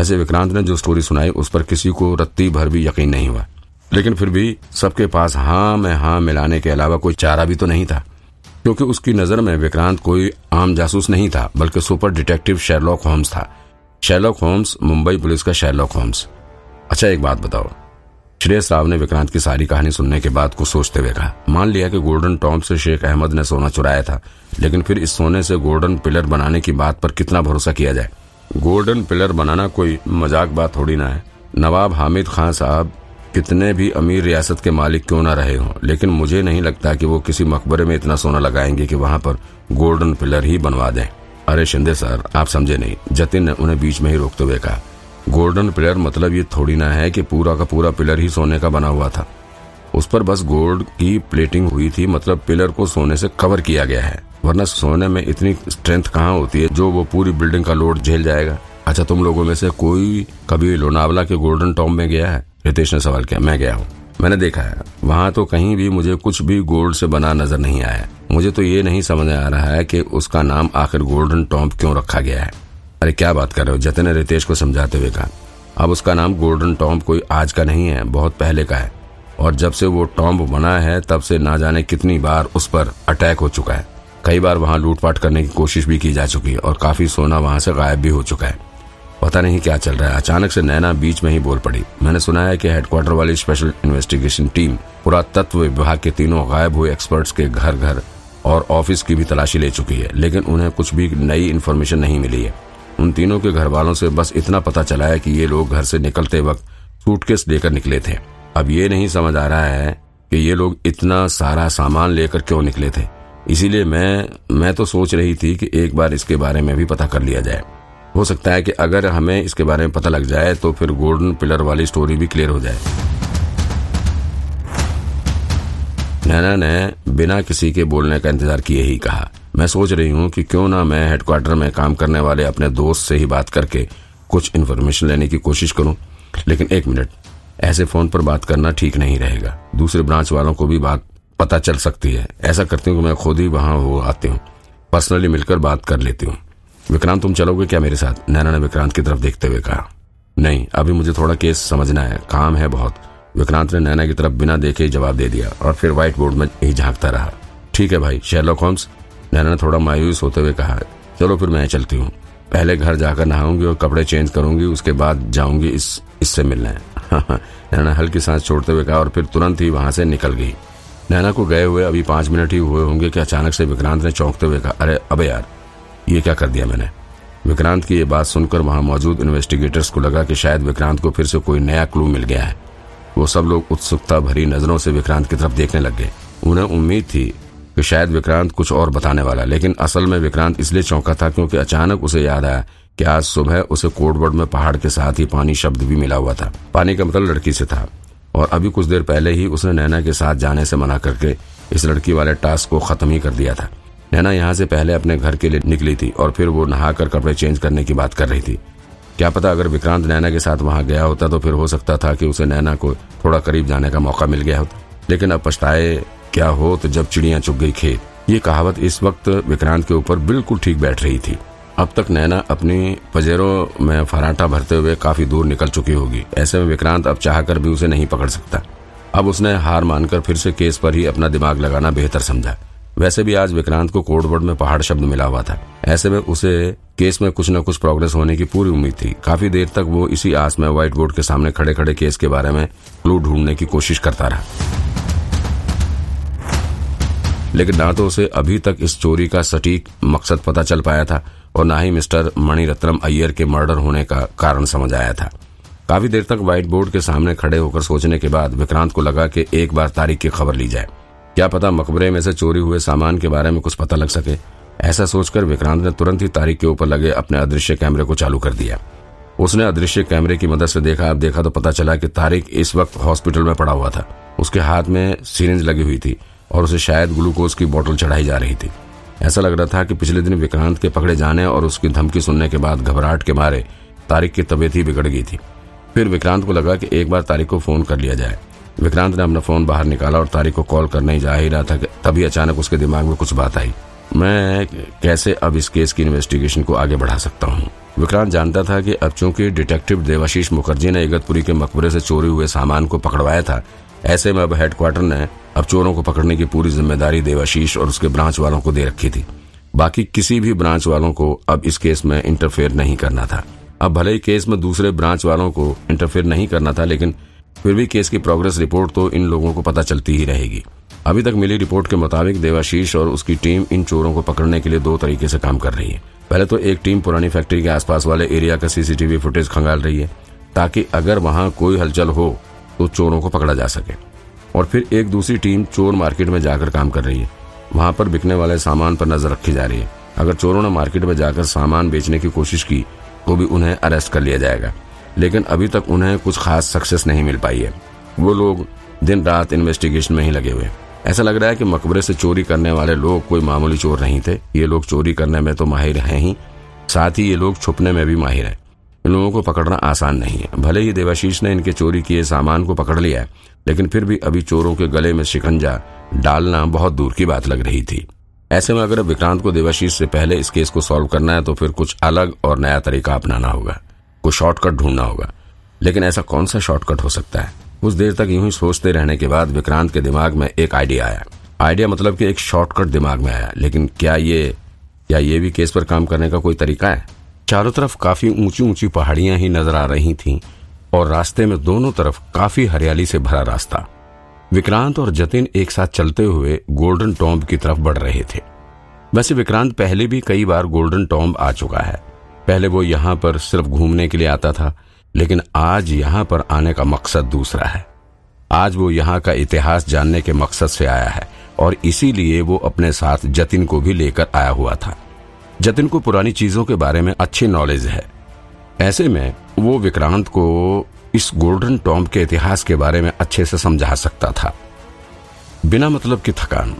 वैसे विक्रांत ने जो स्टोरी सुनाई, उस पर किसी को रत्ती भर भी यकीन नहीं हुआ। लेकिन फिर भी सबके पास हाँ में हाँ मिलाने के अलावा कोई चारा भी तो नहीं था। क्योंकि उसकी नज़र में विक्रांत कोई आम जासूस नहीं था, बल्कि सुपर डिटेक्टिव शेरलॉक होम्स था। शेरलॉक होम्स, मुंबई पुलिस का शेरलॉक होम्स। अच्छा एक बात बताओ। श्रेयस राव ने विक्रांत की सारी कहानी सुनने के बाद कुछ सोचते हुए कहा, मान लिया कि गोल्डन टॉम से शेख अहमद ने सोना चुराया था, लेकिन फिर इस सोने से गोल्डन पिलर बनाने की बात पर कितना भरोसा किया जाए? गोल्डन पिलर बनाना कोई मज़ाक बात थोड़ी ना है। नवाब हामिद खान साहब कितने भी अमीर रियासत के मालिक क्यों ना रहे हों, लेकिन मुझे नहीं लगता कि वो किसी मकबरे में इतना सोना लगाएँगे कि वहाँ पर गोल्डन पिलर ही बनवा दें। अरे शिंदे सर, आप समझे नहीं। जतिन ने उन्हें बीच में ही रोकते हुए कहा, गोल्डन पिलर मतलब ये थोड़ी ना है कि पूरा का पूरा पिलर ही सोने का बना हुआ था। उस पर बस गोल्ड की प्लेटिंग हुई थी मतलब पिलर को सोने से कवर किया गया है। वरना सोने में इतनी स्ट्रेंथ कहाँ होती है? जो वो पूरी बिल्डिंग का लोड झेल जाएगा। अच्छा तुम लोगों में से कोई कभी लोनावला के गोल्डन टॉम में गया है? रितेश ने सवाल किया। मैं गया हूँ। मैंने देखा है। वहाँ तो कहीं भी मुझे कुछ भी गोल्ड से बना नज़र नहीं आया मुझे तो ये नहीं समझ आ रहा है कि उसका नाम आखिर गोल्डन टॉम्प क्यों रखा गया है? अरे, क्या बात कर रहे हो? जतिन ने रितेश को समझाते हुए कहा, अब उसका नाम गोल्डन टॉम्प कोई आज का नहीं है, बहुत पहले का है। और जब से वो टॉम्प बना है, तब से ना जाने कितनी बार उस पर अटैक हो चुका है। कई बार वहाँ लूटपाट करने की कोशिश भी की जा चुकी है और काफ़ी सोना वहाँ से गायब भी हो चुका है। पता नहीं क्या चल रहा है। अचानक से नैना बीच में ही बोल पड़ी। मैंने सुना है कि हेडक्वार्टर वाली स्पेशल इन्वेस्टिगेशन टीम पुरातत्व विभाग के तीनों गायब हुए एक्सपर्ट्स के घर घर और ऑफ़िस की भी तलाशी ले चुकी है, लेकिन उन्हें कुछ भी नई इन्फॉर्मेशन नहीं मिली है। उन तीनों के घर वालों से बस इतना पता चला है कि ये लोग घर से निकलते वक्त सूटकेस लेकर निकले थे। अब ये नहीं समझ आ रहा है कि ये लोग इतना सारा सामान लेकर क्यों निकले थे। इसीलिए मैं मैं तो सोच रही थी कि एक बार इसके बारे में भी पता कर लिया जाए। हो सकता है कि अगर हमें इसके बारे में पता लग जाए तो फिर गोल्डन पिलर वाली स्टोरी भी क्लियर हो जाए। नैना ने बिना किसी के बोलने का इंतज़ार किए ही कहा। मैं सोच रही हूँ कि क्यों ना मैं हेडक्वार्टर में काम करने वाले अपने दोस्त से ही बात करके कुछ इन्फॉर्मेशन लेने की कोशिश करूँ। लेकिन एक मिनट, ऐसे फ़ोन पर बात करना ठीक नहीं रहेगा। दूसरे ब्रांच वालों को भी बात पता चल सकती है। ऐसा करती हूँ कि मैं खुद ही वहाँ हो आती हूँ। पर्सनली मिलकर बात कर लेती हूँ। विक्रांत, तुम चलोगे क्या मेरे साथ? नैना ने विक्रांत की तरफ़ देखते हुए कहा। नहीं, अभी मुझे थोड़ा केस समझना है। काम है बहुत। विक्रांत ने नैना की तरफ़ बिना देखे ही जवाब दे दिया और फिर व्हाइट बोर्ड में ही झांकता रहा। ठीक है भाई शेरलॉक होम्स नैना ने थोड़ा मायूस होते हुए कहा, चलो फिर मैं चलती हूँ। पहले घर जाकर नहाऊँगी और कपड़े चेंज करूँगी, उसके बाद जाऊँगी इस, इससे मिलने। नैना हल्की सांस छोड़ते हुए कहा और फिर तुरंत ही वहाँ से निकल गई। नैना को गए हुए अभी पाँच मिनट ही हुए होंगे कि अचानक से विक्रांत ने चौंकते हुए कहा, अरे, अबे यार, ये क्या कर दिया मैंने? विक्रांत की ये बात सुनकर वहाँ मौजूद इन्वेस्टिगेटर्स को लगा कि शायद विक्रांत को फिर से कोई नया क्लू मिल गया है। वो सब लोग उत्सुकता भरी नज़रों से विक्रांत की तरफ़ देखने लग गए। उन्हें उम्मीद थी कि शायद विक्रांत कुछ और बताने वाला, लेकिन असल में विक्रांत इसलिए चौंका था क्योंकि अचानक उसे याद आया कि आज सुबह उसे कोडवर्ड में पहाड़ के साथ ही पानी शब्द भी मिला हुआ था। पानी का मतलब लड़की से था। और अभी कुछ देर पहले ही उसने नैना के साथ जाने से मना करके इस लड़की वाले टास्क को खत्म ही कर दिया था। नैना यहाँ से पहले अपने घर के लिए निकली थी और फिर वो नहाकर कपड़े चेंज करने की बात कर रही थी। क्या पता अगर विक्रांत नैना के साथ वहाँ गया होता तो फिर हो सकता था कि उसे नैना को थोड़ा करीब जाने का मौका मिल गया होता। लेकिन अब पछताए क्या हो तो जब चिड़िया चुग गई खेत। ये कहावत इस वक्त विक्रांत के ऊपर बिल्कुल ठीक बैठ रही थी। अब तक नैना अपनी पजेरों में फराटा भरते हुए काफ़ी दूर निकल चुकी होगी। ऐसे में विक्रांत अब चाहकर भी उसे नहीं पकड़ सकता। अब उसने हार मानकर फिर से केस पर ही अपना दिमाग लगाना बेहतर समझा। वैसे भी आज विक्रांत को कोडवर्ड में पहाड़ शब्द मिला हुआ था। ऐसे में उसे केस में कुछ न कुछ प्रोग्रेस होने की पूरी उम्मीद थी। काफ़ी देर तक वो इसी आस में व्हाइट बोर्ड के सामने खड़े खड़े केस के बारे में क्लू ढूँढने की कोशिश करता रहा। लेकिन ना तो उसे अभी तक इस चोरी का सटीक मकसद पता चल पाया था। और ना ही मिस्टर मणिरत्नम अय्यर के मर्डर होने का कारण समझ आया था। काफ़ी देर तक व्हाइट बोर्ड के सामने खड़े होकर सोचने के बाद विक्रांत को लगा कि एक बार तारीख की खबर ली जाए। क्या पता मकबरे में से चोरी हुए सामान के बारे में कुछ पता लग सके। ऐसा सोचकर विक्रांत ने तुरंत ही तारीख के ऊपर लगे अपने अदृश्य कैमरे को चालू कर दिया। उसने अदृश्य कैमरे की मदद से देखा। अब देखा तो पता चला कि तारिक इस वक्त हॉस्पिटल में पड़ा हुआ था। उसके हाथ में सीरेंज लगी हुई थी और उसे शायद ग्लूकोज की बोतल चढ़ाई जा रही थी। ऐसा लग रहा था कि पिछले दिन विक्रांत के पकड़े जाने और उसकी धमकी सुनने के बाद घबराहट के मारे तारिक की तबीयत ही बिगड़ गई थी। फिर विक्रांत को लगा कि एक बार तारिक को फ़ोन कर लिया जाए। विक्रांत ने अपना फ़ोन बाहर निकाला और तारिक को कॉल करने ही जा ही रहा था तभी अचानक उसके दिमाग में कुछ बात आई। मैं कैसे अब इस केस की इन्वेस्टिगेशन को आगे बढ़ा सकता हूँ? विक्रांत जानता था कि अब चूँकि डिटेक्टिव देवाशीष मुखर्जी ने इगतपुरी के मकबरे से चोरी हुए सामान को पकड़वाया था, ऐसे में अब हेडक्वार्टर ने अब चोरों को पकड़ने की पूरी ज़िम्मेदारी देवाशीष और उसके ब्रांच वालों को दे रखी थी। बाकी किसी भी ब्रांच वालों को अब इस केस में इंटरफेयर नहीं करना था। अब भले ही केस में दूसरे ब्रांच वालों को इंटरफेयर नहीं करना था, लेकिन फिर भी केस की प्रोग्रेस रिपोर्ट तो इन लोगों को पता चलती ही रहेगी। अभी तक मिली रिपोर्ट के मुताबिक देवाशीष और उसकी टीम इन चोरों को पकड़ने के लिए दो तरीके से काम कर रही है। पहले तो एक टीम पुरानी फैक्ट्री के आसपास वाले एरिया का सीसीटीवी फुटेज खंगाल रही है, ताकि अगर वहाँ कोई हलचल हो तो चोरों को पकड़ा जा सके। और फिर एक दूसरी टीम चोर मार्केट में जाकर काम कर रही है। वहाँ पर बिकने वाले सामान पर नज़र रखी जा रही है। अगर चोरों ने मार्केट में जाकर सामान बेचने की कोशिश की तो भी उन्हें अरेस्ट कर लिया जाएगा। लेकिन अभी तक उन्हें कुछ खास सक्सेस नहीं मिल पाई है। वो लोग दिन रात इन्वेस्टिगेशन में ही लगे हुए ऐसा लग रहा है कि मकबरे से चोरी करने वाले लोग कोई मामूली चोर नहीं थे। ये लोग चोरी करने में तो माहिर हैं ही। साथ ही ये लोग छुपने में भी माहिर हैं। इन लोगों को पकड़ना आसान नहीं है। भले ही देवाशीष ने इनके चोरी किए सामान को पकड़ लिया लेकिन फिर भी अभी चोरों के गले में शिकंजा डालना बहुत दूर की बात लग रही थी। ऐसे में अगर विक्रांत को देवाशीष से पहले इस केस को सॉल्व करना है तो फिर कुछ अलग और नया तरीका अपनाना होगा। कुछ शॉर्टकट ढूंढना होगा। लेकिन ऐसा कौन सा शॉर्टकट हो सकता है? कुछ देर तक यूँ ही सोचते रहने के बाद विक्रांत के दिमाग में एक आइडिया आया। आइडिया मतलब कि एक शॉर्टकट दिमाग में आया। लेकिन क्या ये क्या ये भी केस पर काम करने का कोई तरीका है? चारों तरफ़ काफ़ी ऊँची ऊँची पहाड़ियाँ ही नज़र आ रही थीं और रास्ते में दोनों तरफ़ काफ़ी हरियाली से भरा रास्ता। विक्रांत और जतिन एक साथ चलते हुए गोल्डन टॉम्ब की तरफ़ बढ़ रहे थे। वैसे विक्रांत पहले भी कई बार गोल्डन टॉम्ब आ चुका है। पहले वो यहाँ पर सिर्फ़ घूमने के लिए आता था, लेकिन आज यहाँ पर आने का मकसद दूसरा है। आज वो यहाँ का इतिहास जानने के मकसद से आया है और इसीलिए वो अपने साथ जतिन को भी लेकर आया हुआ था। जतिन को पुरानी चीज़ों के बारे में अच्छी नॉलेज है। ऐसे में वो विक्रांत को इस गोल्डन टॉम्ब के इतिहास के बारे में अच्छे से समझा सकता था। बिना मतलब की थकान।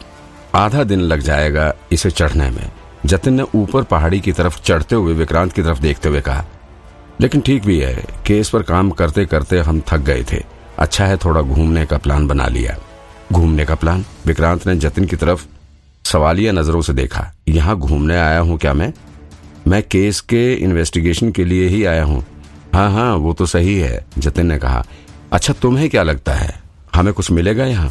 आधा दिन लग जाएगा इसे चढ़ने में। जतिन ने ऊपर पहाड़ी की तरफ़ चढ़ते हुए विक्रांत की तरफ़ देखते हुए कहा, लेकिन ठीक भी है केस पर काम करते करते हम थक गए थे। अच्छा है थोड़ा घूमने का प्लान बना लिया। घूमने का प्लान? विक्रांत ने जतिन की तरफ़ सवालिया नज़रों से देखा, यहाँ घूमने आया हूँ क्या मैं? मैं केस के इन्वेस्टिगेशन के लिए ही आया हूँ। हाँ हाँ वो तो सही है, जतिन ने कहा। अच्छा तुम्हें क्या लगता है? हमें कुछ मिलेगा यहाँ?